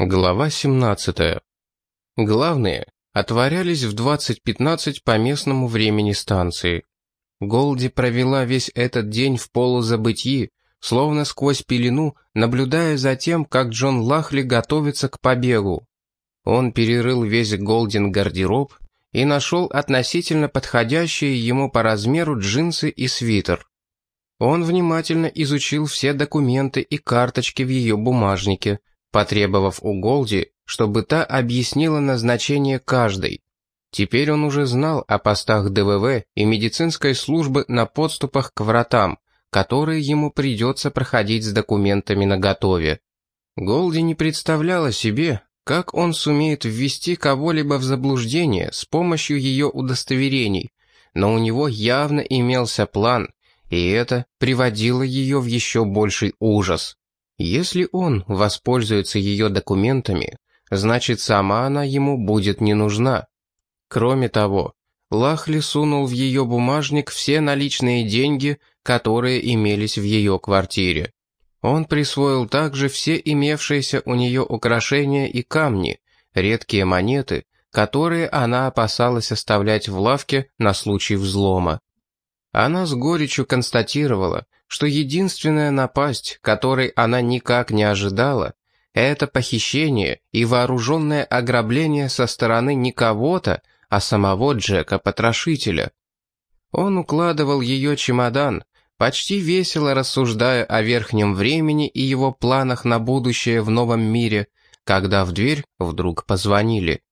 Глава 17. Главные отворялись в 20.15 по местному времени станции. Голди провела весь этот день в полузабытии, словно сквозь пелену, наблюдая за тем, как Джон Лахли готовится к побегу. Он перерыл весь Голдин гардероб и нашел относительно подходящие ему по размеру джинсы и свитер. Он внимательно изучил все документы и карточки в ее бумажнике, потребовав у Голди, чтобы та объяснила назначение каждой. Теперь он уже знал о постах ДВВ и медицинской службы на подступах к вратам, которые ему придется проходить с документами наготове. Голди не представляла себе, как он сумеет ввести кого-либо в заблуждение с помощью ее удостоверений, но у него явно имелся план, и это приводило ее в еще больший ужас. Если он воспользуется ее документами, значит сама она ему будет не нужна. Кроме того, Лахли сунул в ее бумажник все наличные деньги, которые имелись в ее квартире. Он присвоил также все имевшиеся у нее украшения и камни, редкие монеты, которые она опасалась оставлять в лавке на случай взлома. Она с горечью констатировала, что единственная напасть, которой она никак не ожидала, это похищение и вооруженное ограбление со стороны не кого-то, а самого Джека-потрошителя. Он укладывал ее чемодан, почти весело рассуждая о верхнем времени и его планах на будущее в новом мире, когда в дверь вдруг позвонили.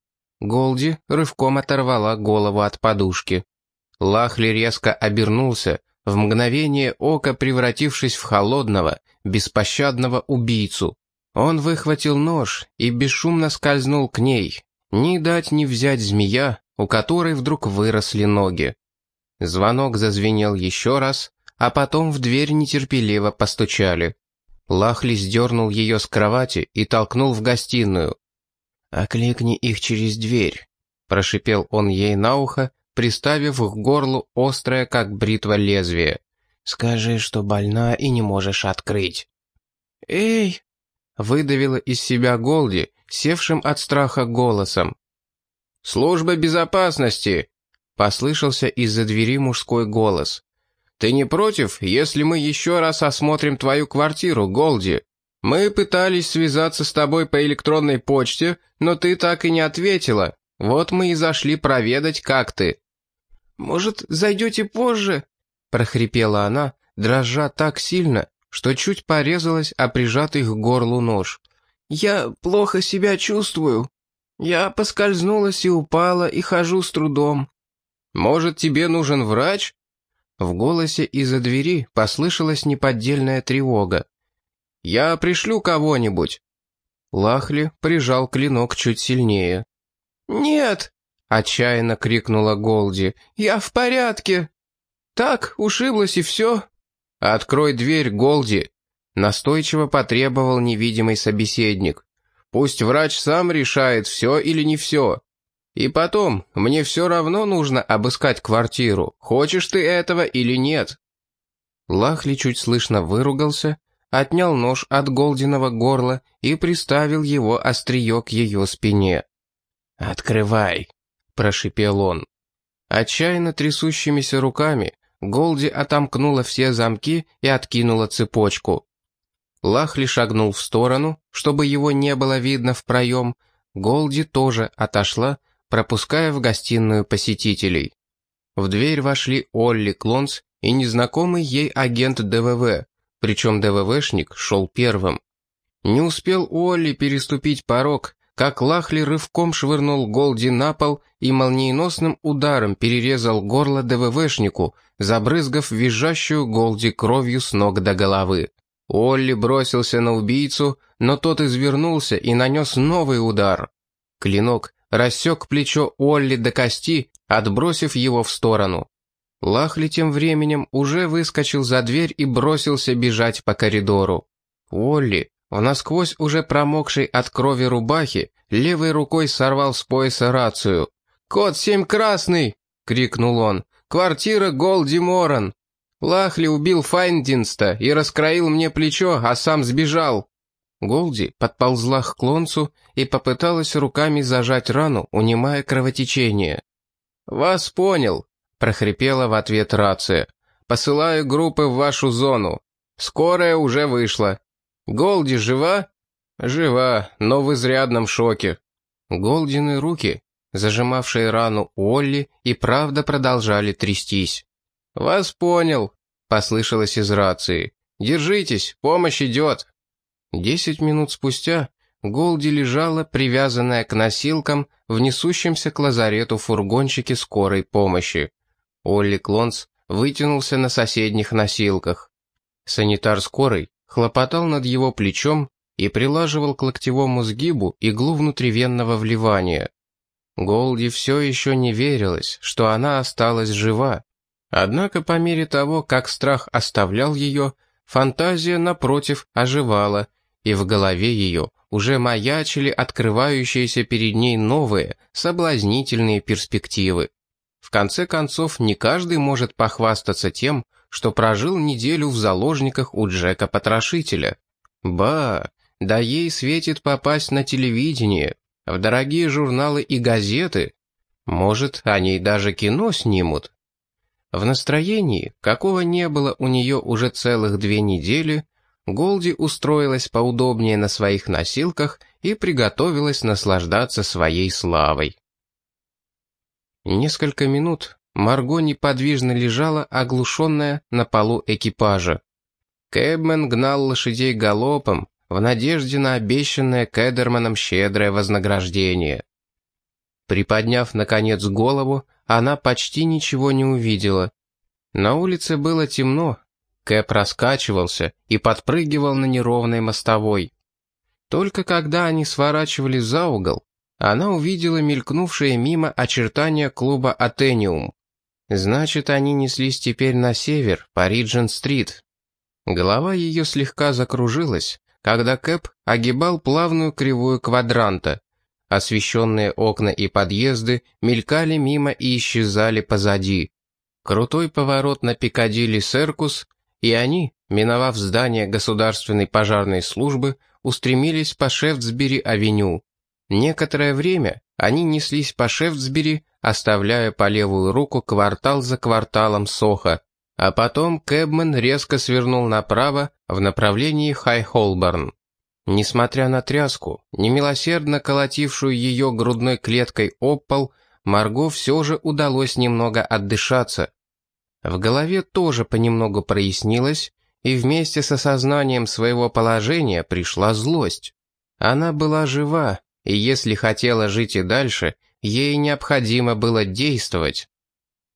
Голди рывком оторвала голову от подушки. Лахли резко обернулся, в мгновение ока превратившись в холодного, беспощадного убийцу. Он выхватил нож и бесшумно скользнул к ней. Ни дать ни взять змея, у которой вдруг выросли ноги. Звонок зазвенел еще раз, а потом в дверь нетерпеливо постучали. Лахли сдернул ее с кровати и толкнул в гостиную. «Окликни их через дверь», — прошипел он ей на ухо, приставив к горлу острое, как бритва, лезвие. «Скажи, что больна и не можешь открыть». «Эй!» — выдавила из себя Голди, севшим от страха голосом. «Служба безопасности!» — послышался из-за двери мужской голос. «Ты не против, если мы еще раз осмотрим твою квартиру, Голди? Мы пытались связаться с тобой по электронной почте, но ты так и не ответила. Вот мы и зашли проведать, как ты». «Может, зайдете позже?» — прохрипела она, дрожа так сильно, что чуть порезалась о прижатый к горлу нож. «Я плохо себя чувствую. Я поскользнулась и упала, и хожу с трудом». «Может, тебе нужен врач?» В голосе из-за двери послышалась неподдельная тревога. «Я пришлю кого-нибудь». Лахли прижал клинок чуть сильнее. «Нет!» — отчаянно крикнула Голди. «Я в порядке!» «Так, ушиблась и все!» «Открой дверь, Голди!» Настойчиво потребовал невидимый собеседник. «Пусть врач сам решает, все или не все. И потом, мне все равно нужно обыскать квартиру, хочешь ты этого или нет». Лахли чуть слышно выругался, отнял нож от Голдиного горла и приставил его острие к ее спине. «Открывай!» Прошипел он. Отчаянно трясущимися руками Голди отомкнула все замки и откинула цепочку. Лахли шагнул в сторону, чтобы его не было видно в проем. Голди тоже отошла, пропуская в гостиную посетителей. В дверь вошли Олли Клонс и незнакомый ей агент ДВВ, причем ДВВшник шел первым. Не успел Олли переступить порог, как Лахли рывком швырнул Голди на пол и молниеносным ударом перерезал горло ДВВшнику, забрызгав визжащую Голди кровью с ног до головы. Олли бросился на убийцу, но тот извернулся и нанес новый удар. Клинок рассек плечо Олли до кости, отбросив его в сторону. Лахли тем временем уже выскочил за дверь и бросился бежать по коридору. Олли, в насквозь уже промокшей от крови рубахе левой рукой сорвал с пояса рацию. «Код семь красный!» — крикнул он. «Квартира Голди Моран!» Лахли убил Файндинста и раскроил мне плечо, а сам сбежал. Голди подползла к клонцу и попыталась руками зажать рану, унимая кровотечение. «Вас понял», — прохрипела в ответ рация. «Посылаю группы в вашу зону. Скорая уже вышла. Голди жива?» «Жива, но в изрядном шоке». Голдины руки, зажимавшие рану Олли, и правда продолжали трястись. «Вас понял», — послышалось из рации. «Держитесь, помощь идет». Десять минут спустя Голди лежала, привязанная к носилкам, в несущемся к лазарету фургончике скорой помощи. Олли Клонс вытянулся на соседних носилках. Санитар скорой хлопотал над его плечом и прилаживал к локтевому сгибу иглу внутривенного вливания. Голди все еще не верилось, что она осталась жива. Однако по мере того, как страх оставлял ее, фантазия, напротив, оживала, и в голове ее уже маячили открывающиеся перед ней новые, соблазнительные перспективы. В конце концов, не каждый может похвастаться тем, что прожил неделю в заложниках у Джека-потрошителя. Ба, да ей светит попасть на телевидение, в дорогие журналы и газеты. Может, они даже кино снимут. В настроении, какого не было у нее уже целых две недели, Голди устроилась поудобнее на своих носилках и приготовилась наслаждаться своей славой. Несколько минут Марго неподвижно лежала, оглушенная на полу экипажа. Кэбмен гнал лошадей галопом, в надежде на обещанное Кэдерманом щедрое вознаграждение. Приподняв, наконец, голову, она почти ничего не увидела. На улице было темно, Кэп раскачивался и подпрыгивал на неровной мостовой. Только когда они сворачивали за угол, она увидела мелькнувшее мимо очертания клуба «Атениум». Значит, они неслись теперь на север, по Риджен-стрит. Голова ее слегка закружилась, когда Кэп огибал плавную кривую квадранта. Освещенные окна и подъезды мелькали мимо и исчезали позади. Крутой поворот на Пикадилли Серкус и они, миновав здание государственной пожарной службы, устремились по Шефтсбери-авеню. Некоторое время они неслись по Шефтсбери, оставляя по левую руку квартал за кварталом Соха, а потом Кэбмен резко свернул направо в направлении Хай-Холборн. Несмотря на тряску, немилосердно колотившую ее грудной клеткой об пол, Марго все же удалось немного отдышаться. В голове тоже понемногу прояснилось, и вместе с осознанием своего положения пришла злость. Она была жива, и если хотела жить и дальше, ей необходимо было действовать.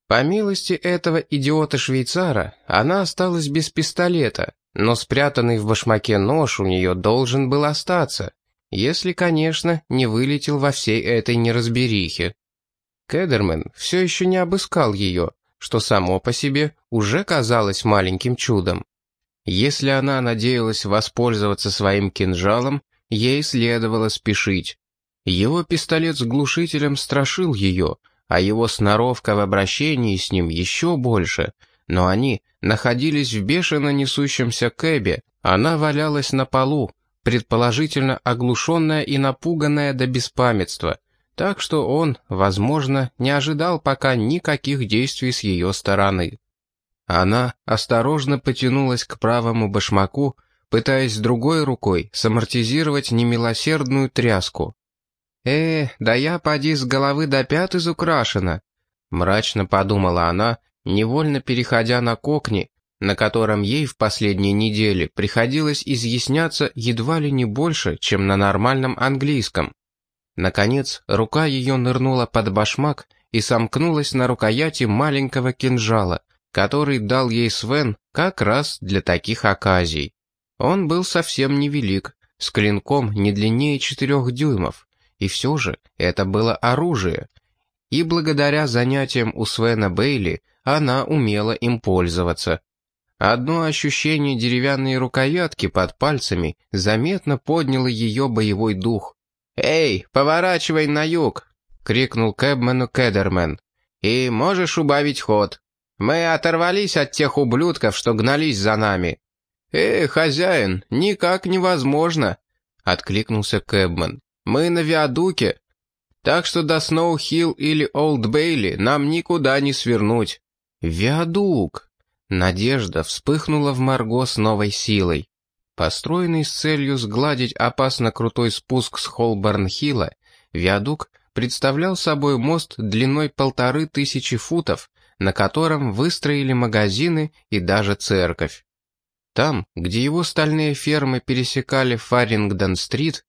По милости этого идиота-швейцара, она осталась без пистолета, но спрятанный в башмаке нож у нее должен был остаться, если, конечно, не вылетел во всей этой неразберихе. Кедермен все еще не обыскал ее, что само по себе уже казалось маленьким чудом. Если она надеялась воспользоваться своим кинжалом, ей следовало спешить. Его пистолет с глушителем страшил ее, а его сноровка в обращении с ним еще больше, но они находились в бешено несущемся кэбе, она валялась на полу, предположительно оглушенная и напуганная до беспамятства — так что он, возможно, не ожидал пока никаких действий с ее стороны. Она осторожно потянулась к правому башмаку, пытаясь другой рукой самортизировать немилосердную тряску. «Э, да я поди с головы до пят изукрашена», — мрачно подумала она, невольно переходя на кокни, на котором ей в последние недели приходилось изъясняться едва ли не больше, чем на нормальном английском. Наконец, рука ее нырнула под башмак и сомкнулась на рукояти маленького кинжала, который дал ей Свен как раз для таких оказий. Он был совсем невелик, с клинком не длиннее четырех дюймов, и все же это было оружие. И благодаря занятиям у Свена Бейли она умела им пользоваться. Одно ощущение деревянной рукоятки под пальцами заметно подняло ее боевой дух, «Эй, поворачивай на юг!» — крикнул Кэбмену Кедермен. «И можешь убавить ход. Мы оторвались от тех ублюдков, что гнались за нами». «Эй, хозяин, никак невозможно!» — откликнулся Кэбман. «Мы на Виадуке, так что до Сноу-Хилл или Олд-Бейли нам никуда не свернуть». «Виадук!» Надежда вспыхнула в Марго с новой силой. Построенный с целью сгладить опасно крутой спуск с Холборн-Хилла, виадук представлял собой мост длиной полторы тысячи футов, на котором выстроили магазины и даже церковь. Там, где его стальные фермы пересекали Фарингдон-стрит,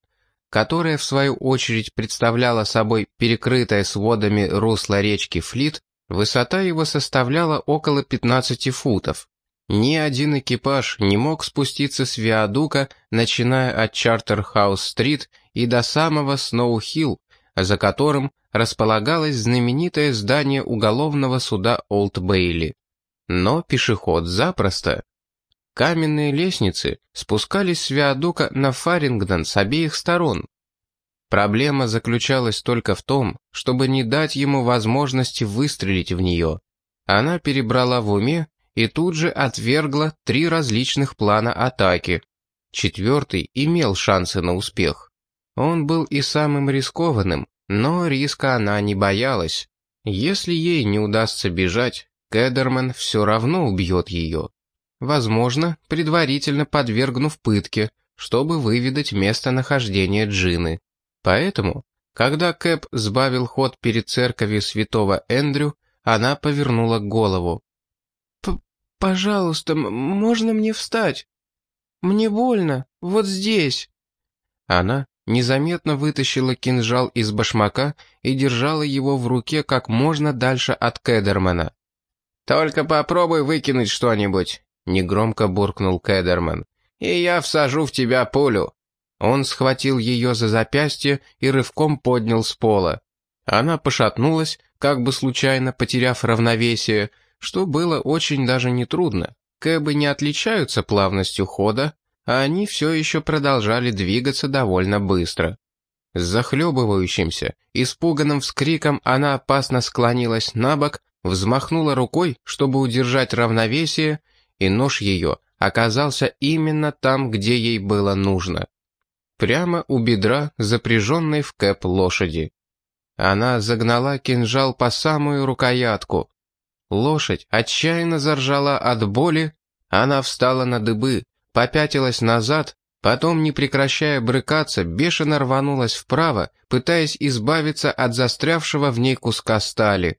которая в свою очередь представляла собой перекрытое сводами русло речки Флит, высота его составляла около 15 футов. Ни один экипаж не мог спуститься с виадука, начиная от Чартерхаус-стрит и до самого Сноу-Хилл, за которым располагалось знаменитое здание уголовного суда Олд-Бейли. Но пешеход запросто. Каменные лестницы спускались с виадука на Фарингдон с обеих сторон. Проблема заключалась только в том, чтобы не дать ему возможности выстрелить в нее. Она перебрала в уме и тут же отвергла три различных плана атаки. Четвертый имел шансы на успех. Он был и самым рискованным, но риска она не боялась. Если ей не удастся бежать, Кедерман все равно убьет ее возможно, предварительно подвергнув пытке, чтобы выведать местонахождение Джины. Поэтому, когда Кэп сбавил ход перед церковью святого Эндрю, она повернула голову. «Пожалуйста, можно мне встать? Мне больно, вот здесь». Она незаметно вытащила кинжал из башмака и держала его в руке как можно дальше от Кедермана. «Только попробуй выкинуть что-нибудь. — негромко буркнул Кедерман. «И я всажу в тебя пулю». Он схватил ее за запястье и рывком поднял с пола. Она пошатнулась, как бы случайно потеряв равновесие, что было очень даже нетрудно. Кэбы не отличаются плавностью хода, а они все еще продолжали двигаться довольно быстро. С захлебывающимся, испуганным вскриком она опасно склонилась на бок, взмахнула рукой, чтобы удержать равновесие, и нож ее оказался именно там, где ей было нужно. Прямо у бедра, запряженной в кэп лошади. Она загнала кинжал по самую рукоятку. Лошадь отчаянно заржала от боли, она встала на дыбы, попятилась назад, потом, не прекращая брыкаться, бешено рванулась вправо, пытаясь избавиться от застрявшего в ней куска стали.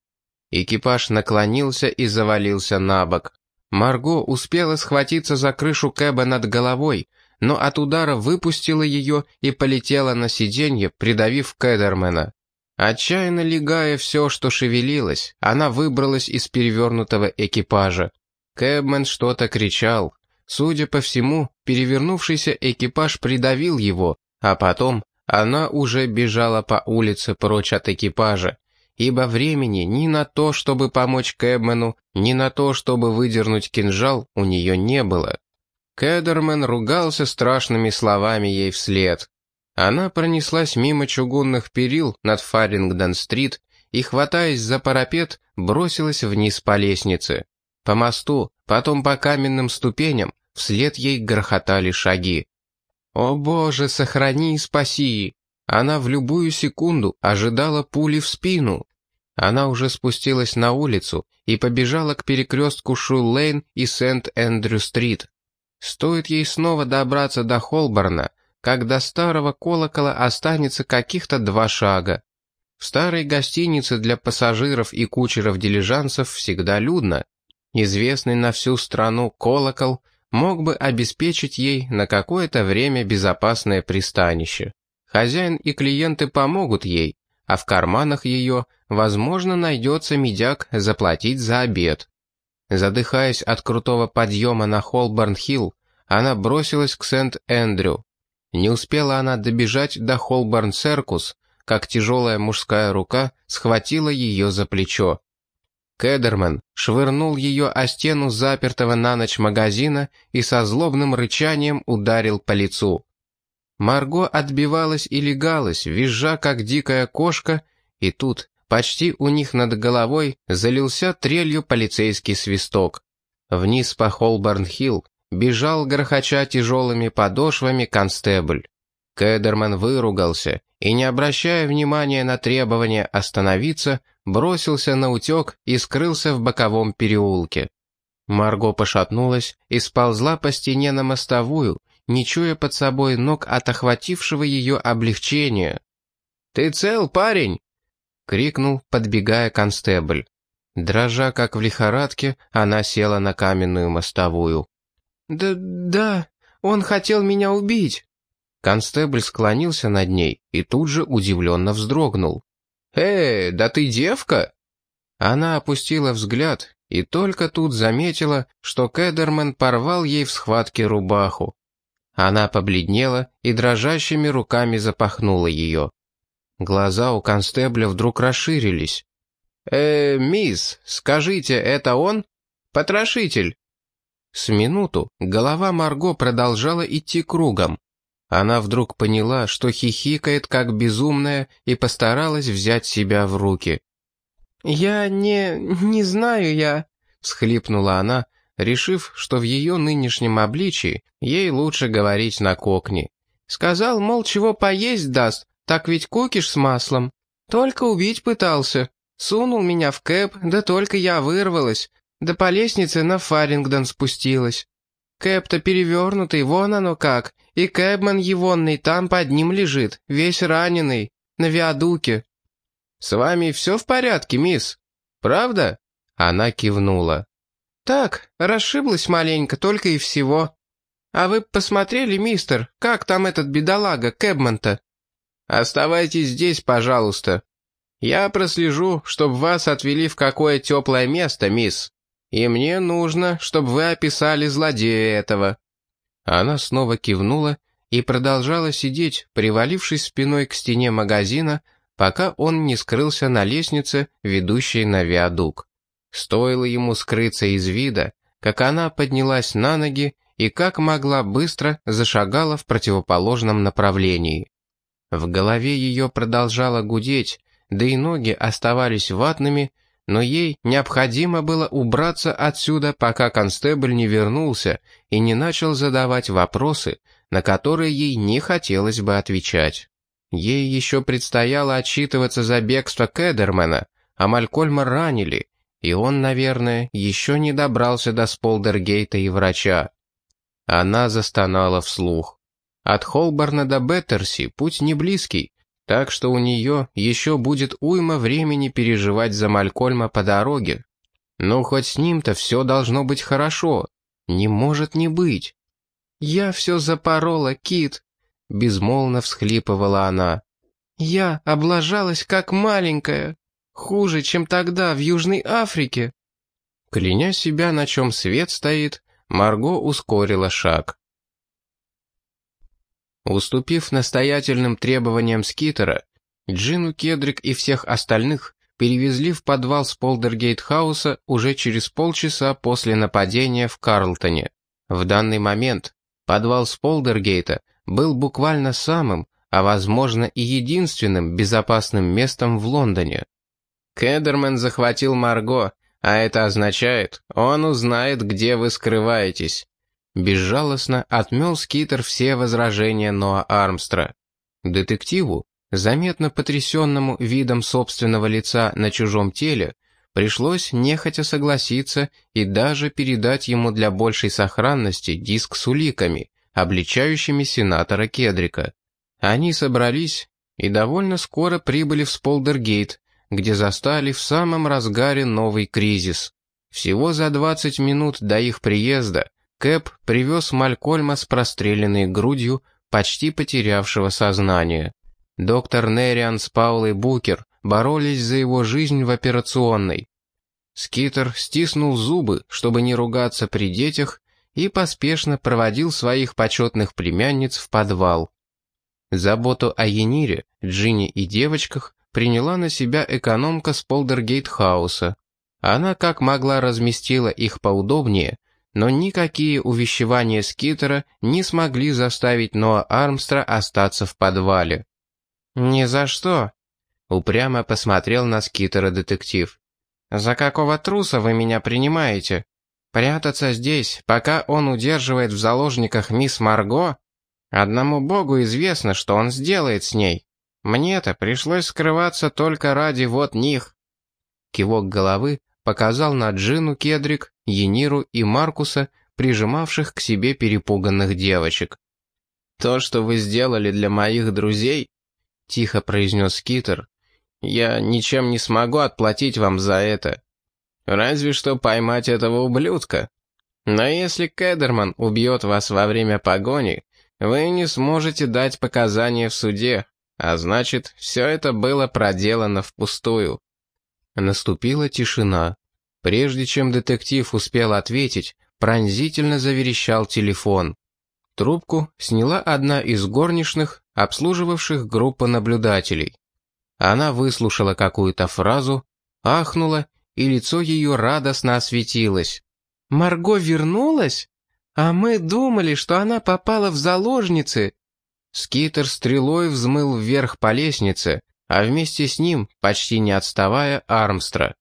Экипаж наклонился и завалился на бок. Марго успела схватиться за крышу Кэба над головой, но от удара выпустила ее и полетела на сиденье, придавив Кэдермена. Отчаянно легая все, что шевелилось, она выбралась из перевернутого экипажа. Кэбмен что-то кричал. Судя по всему, перевернувшийся экипаж придавил его, а потом она уже бежала по улице прочь от экипажа ибо времени ни на то, чтобы помочь Кэбмену, ни на то, чтобы выдернуть кинжал, у нее не было. Кэдермен ругался страшными словами ей вслед. Она пронеслась мимо чугунных перил над Фарингдон-стрит и, хватаясь за парапет, бросилась вниз по лестнице. По мосту, потом по каменным ступеням, вслед ей грохотали шаги. «О боже, сохрани и спаси!» Она в любую секунду ожидала пули в спину. Она уже спустилась на улицу и побежала к перекрестку Шул-Лейн и Сент-Эндрю-Стрит. Стоит ей снова добраться до Холборна, как до старого колокола останется каких-то два шага. В старой гостинице для пассажиров и кучеров дилижансов всегда людно. Известный на всю страну колокол мог бы обеспечить ей на какое-то время безопасное пристанище. Хозяин и клиенты помогут ей, а в карманах ее, возможно, найдется медяк заплатить за обед. Задыхаясь от крутого подъема на Холборн-Хилл, она бросилась к Сент-Эндрю. Не успела она добежать до Холборн-Серкус, как тяжелая мужская рука схватила ее за плечо. Кедерман швырнул ее о стену запертого на ночь магазина и со злобным рычанием ударил по лицу. Марго отбивалась и легалась, визжа, как дикая кошка, и тут, почти у них над головой, залился трелью полицейский свисток. Вниз по Холборн-Хилл бежал, грохоча тяжелыми подошвами, констебль. Кедерман выругался и, не обращая внимания на требование остановиться, бросился на утек и скрылся в боковом переулке. Марго пошатнулась и сползла по стене на мостовую, не чуя под собой ног от охватившего ее облегчения. «Ты цел, парень?» — крикнул, подбегая констебль. Дрожа, как в лихорадке, она села на каменную мостовую. «Да, да, он хотел меня убить!» Констебль склонился над ней и тут же удивленно вздрогнул. «Э, да ты девка?» Она опустила взгляд и только тут заметила, что Кедерман порвал ей в схватке рубаху. Она побледнела и дрожащими руками запахнула ее. Глаза у констебля вдруг расширились. «Э, мисс, скажите, это он? Потрошитель?» С минуту голова Марго продолжала идти кругом. Она вдруг поняла, что хихикает как безумная и постаралась взять себя в руки. «Я не... не знаю я...» — всхлипнула она, решив, что в ее нынешнем обличии ей лучше говорить на кокне. «Сказал, мол, чего поесть даст, так ведь кукиш с маслом. Только убить пытался. Сунул меня в кэп, да только я вырвалась, да по лестнице на Фарингдон спустилась. Кэп-то перевернутый, вон оно как, и Кэбман егонный там под ним лежит, весь раненый, на виадуке. «С вами все в порядке, мисс? Правда?» Она кивнула. «Так, расшиблась маленько, только и всего. А вы посмотрели, мистер, как там этот бедолага Кэбман-то?» «Оставайтесь здесь, пожалуйста. Я прослежу, чтобы вас отвели в какое теплое место, мисс. И мне нужно, чтобы вы описали злодея этого». Она снова кивнула и продолжала сидеть, привалившись спиной к стене магазина, пока он не скрылся на лестнице, ведущей на виадук. Стоило ему скрыться из вида, как она поднялась на ноги и как могла быстро зашагала в противоположном направлении. В голове ее продолжало гудеть, да и ноги оставались ватными, но ей необходимо было убраться отсюда, пока констебль не вернулся и не начал задавать вопросы, на которые ей не хотелось бы отвечать. Ей еще предстояло отчитываться за бегство Кедермена, а Малькольма ранили, и он, наверное, еще не добрался до Сполдергейта и врача. Она застонала вслух. От Холборна до Беттерси путь не близкий, так что у нее еще будет уйма времени переживать за Малькольма по дороге. Ну, хоть с ним-то все должно быть хорошо. Не может не быть. «Я все запорола, Кит», — безмолвно всхлипывала она. «Я облажалась как маленькая, хуже, чем тогда в Южной Африке». Кляня себя, на чем свет стоит, Марго ускорила шаг. Уступив настоятельным требованиям Скитера, Джину Кедрик и всех остальных перевезли в подвал Сполдергейт-хауса уже через полчаса после нападения в Карлтоне. В данный момент подвал с Полдергейта был буквально самым, а возможно и единственным безопасным местом в Лондоне. Кедерман захватил Марго, а это означает, он узнает, где вы скрываетесь. Безжалостно отмел Скитер все возражения Ноа Армстра. Детективу, заметно потрясенному видом собственного лица на чужом теле, пришлось нехотя согласиться и даже передать ему для большей сохранности диск с уликами, обличающими сенатора Кедрика. Они собрались и довольно скоро прибыли в Сполдергейт, где застали в самом разгаре новый кризис. Всего за 20 минут до их приезда Кэп привез Малькольма с простреленной грудью, почти потерявшего сознание. Доктор Нериан с Паулой Букер боролись за его жизнь в операционной. Скитер стиснул зубы, чтобы не ругаться при детях, и поспешно проводил своих почетных племянниц в подвал. Заботу о Ианире, Джинни и девочках приняла на себя экономка Сполдергейт-хауса. Она как могла разместила их поудобнее, но никакие увещевания Скитера не смогли заставить Ноа Армстро остаться в подвале. «Ни за что», — упрямо посмотрел на Скитера детектив. «За какого труса вы меня принимаете? Прятаться здесь, пока он удерживает в заложниках мисс Марго? Одному богу известно, что он сделает с ней. Мне-то пришлось скрываться только ради вот них». Кивок головы показал на Джину Кедрик, Ениру и Маркуса, прижимавших к себе перепуганных девочек. «То, что вы сделали для моих друзей», — тихо произнес Китер, — «я ничем не смогу отплатить вам за это. Разве что поймать этого ублюдка. Но если Кедерман убьет вас во время погони, вы не сможете дать показания в суде, а значит, все это было проделано впустую». Наступила тишина. Прежде чем детектив успел ответить, пронзительно заверещал телефон. Трубку сняла одна из горничных, обслуживавших группу наблюдателей. Она выслушала какую-то фразу, ахнула, и лицо ее радостно осветилось. «Марго вернулась? А мы думали, что она попала в заложницы!» Скитер стрелой взмыл вверх по лестнице, а вместе с ним, почти не отставая, Армстра.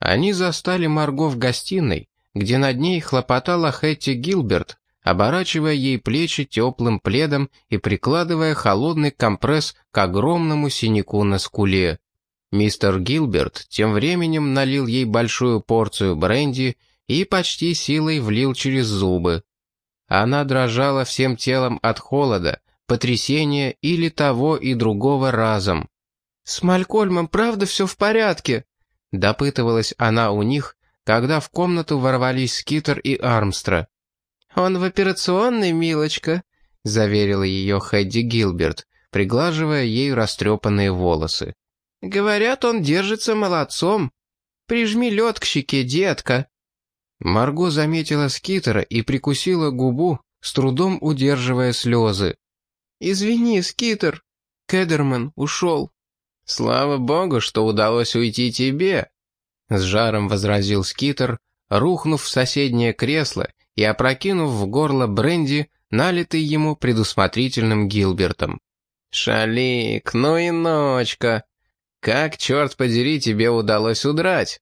Они застали Марго в гостиной, где над ней хлопотала Хэтти Гилберт, оборачивая ей плечи теплым пледом и прикладывая холодный компресс к огромному синяку на скуле. Мистер Гилберт тем временем налил ей большую порцию бренди и почти силой влил через зубы. Она дрожала всем телом от холода, потрясения или того и другого разом. «С Малькольмом правда все в порядке?» Допытывалась она у них, когда в комнату ворвались Скитер и Армстра. «Он в операционной, милочка», — заверила ее Хэдди Гилберт, приглаживая ей растрепанные волосы. «Говорят, он держится молодцом. Прижми лед к щеке, детка». Марго заметила Скитера и прикусила губу, с трудом удерживая слезы. «Извини, Скитер, Кедерман ушел». «Слава богу, что удалось уйти тебе», — с жаром возразил Скитер, рухнув в соседнее кресло и опрокинув в горло бренди, налитый ему предусмотрительным Гилбертом. «Шалик, ну и ночка! Как, черт подери, тебе удалось удрать?»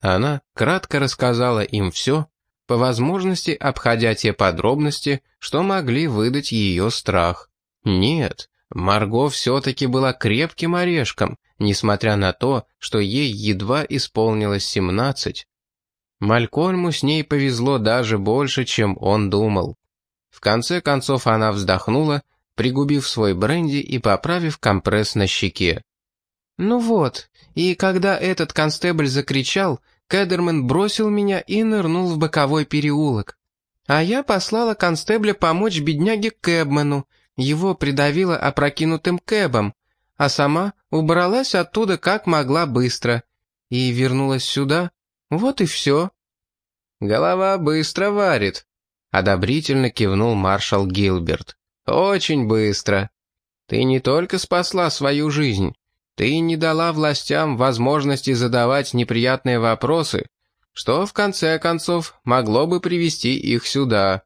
Она кратко рассказала им все, по возможности обходя те подробности, что могли выдать ее страх. Нет, Марго все-таки была крепким орешком, несмотря на то, что ей едва исполнилось семнадцать. Малькольму с ней повезло даже больше, чем он думал. В конце концов она вздохнула, пригубив свой бренди и поправив компресс на щеке. «Ну вот, и когда этот констебль закричал, Кедерман бросил меня и нырнул в боковой переулок. А я послала констебля помочь бедняге Кэбману, его придавило опрокинутым кэбом, а сама убралась оттуда как могла быстро. И вернулась сюда. Вот и все. «Голова быстро варит», — одобрительно кивнул маршал Гилберт. «Очень быстро. Ты не только спасла свою жизнь, ты не дала властям возможности задавать неприятные вопросы, что, в конце концов, могло бы привести их сюда.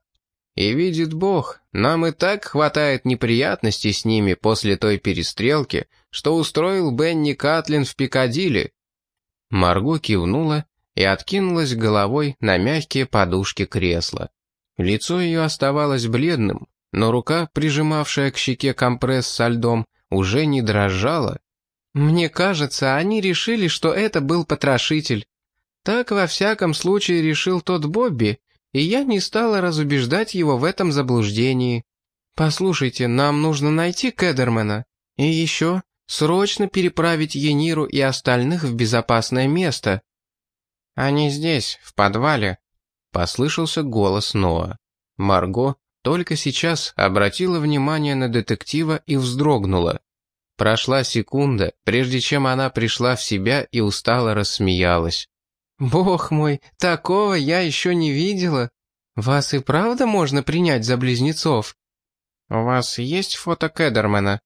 И видит Бог, нам и так хватает неприятностей с ними после той перестрелки, что устроил Бенни Катлин в Пикадилли». Марго кивнула и откинулась головой на мягкие подушки кресла. Лицо ее оставалось бледным, но рука, прижимавшая к щеке компресс со льдом, уже не дрожала. «Мне кажется, они решили, что это был потрошитель. Так во всяком случае решил тот Бобби, и я не стала разубеждать его в этом заблуждении. Послушайте, нам нужно найти Кедермена. И еще срочно переправить Ениру и остальных в безопасное место. Они здесь, в подвале, послышался голос Ноа. Марго только сейчас обратила внимание на детектива и вздрогнула. Прошла секунда, прежде чем она пришла в себя и устало рассмеялась. «Бог мой, такого я еще не видела. Вас и правда можно принять за близнецов?» «У вас есть фото Кедермана?»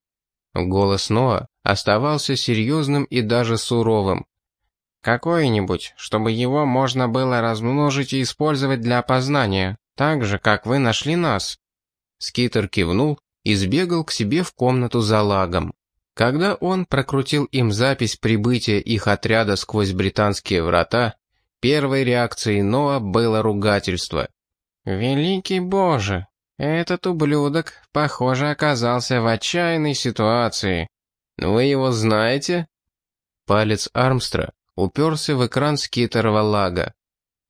Голос Ноа оставался серьезным и даже суровым. «Какое-нибудь, чтобы его можно было размножить и использовать для опознания, так же, как вы нашли нас». Скитер кивнул и сбегал к себе в комнату за лагом. Когда он прокрутил им запись прибытия их отряда сквозь британские врата, Первой реакцией Ноа было ругательство. «Великий Боже! Этот ублюдок, похоже, оказался в отчаянной ситуации. Вы его знаете? Палец Армстра уперся в экран скитерова лага.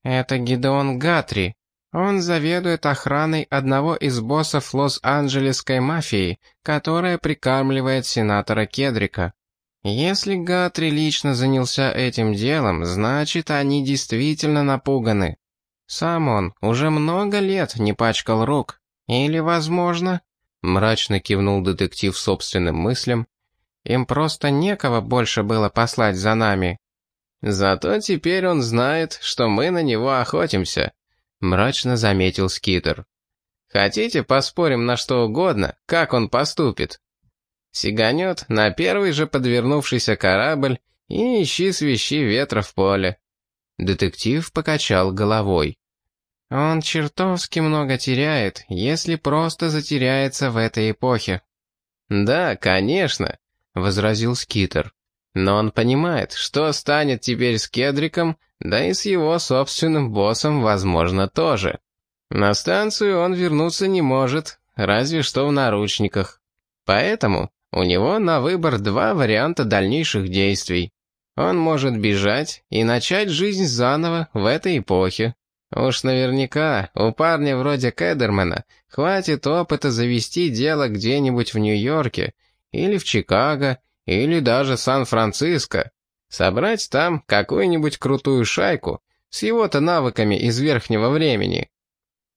Это Гидеон Гатри. Он заведует охраной одного из боссов Лос-Анджелесской мафии, которая прикармливает сенатора Кедрика. Если Гатри лично занялся этим делом, значит, они действительно напуганы. Сам он уже много лет не пачкал рук. Или, возможно, мрачно кивнул детектив собственным мыслям, им просто некого больше было послать за нами. Зато теперь он знает, что мы на него охотимся, мрачно заметил Скитер. Хотите, поспорим на что угодно, как он поступит? Сиганет на первый же подвернувшийся корабль и ищи свищи ветра в поле. Детектив покачал головой. Он чертовски много теряет, если просто затеряется в этой эпохе. «Да, конечно», — возразил Скитер. «Но он понимает, что станет теперь с Кедриком, да и с его собственным боссом, возможно, тоже. На станцию он вернуться не может, разве что в наручниках. Поэтому у него на выбор два варианта дальнейших действий. Он может бежать и начать жизнь заново в этой эпохе, Уж наверняка у парня вроде Кедермена хватит опыта завести дело где-нибудь в Нью-Йорке, или в Чикаго, или даже Сан-Франциско. Собрать там какую-нибудь крутую шайку с его-то навыками из верхнего времени.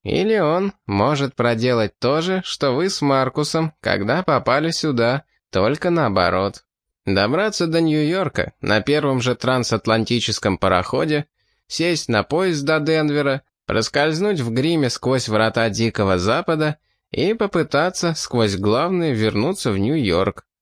Или он может проделать то же, что вы с Маркусом, когда попали сюда, только наоборот. Добраться до Нью-Йорка на первом же трансатлантическом пароходе сесть на поезд до Денвера, проскользнуть в гриме сквозь врата Дикого Запада и попытаться сквозь главные вернуться в Нью-Йорк.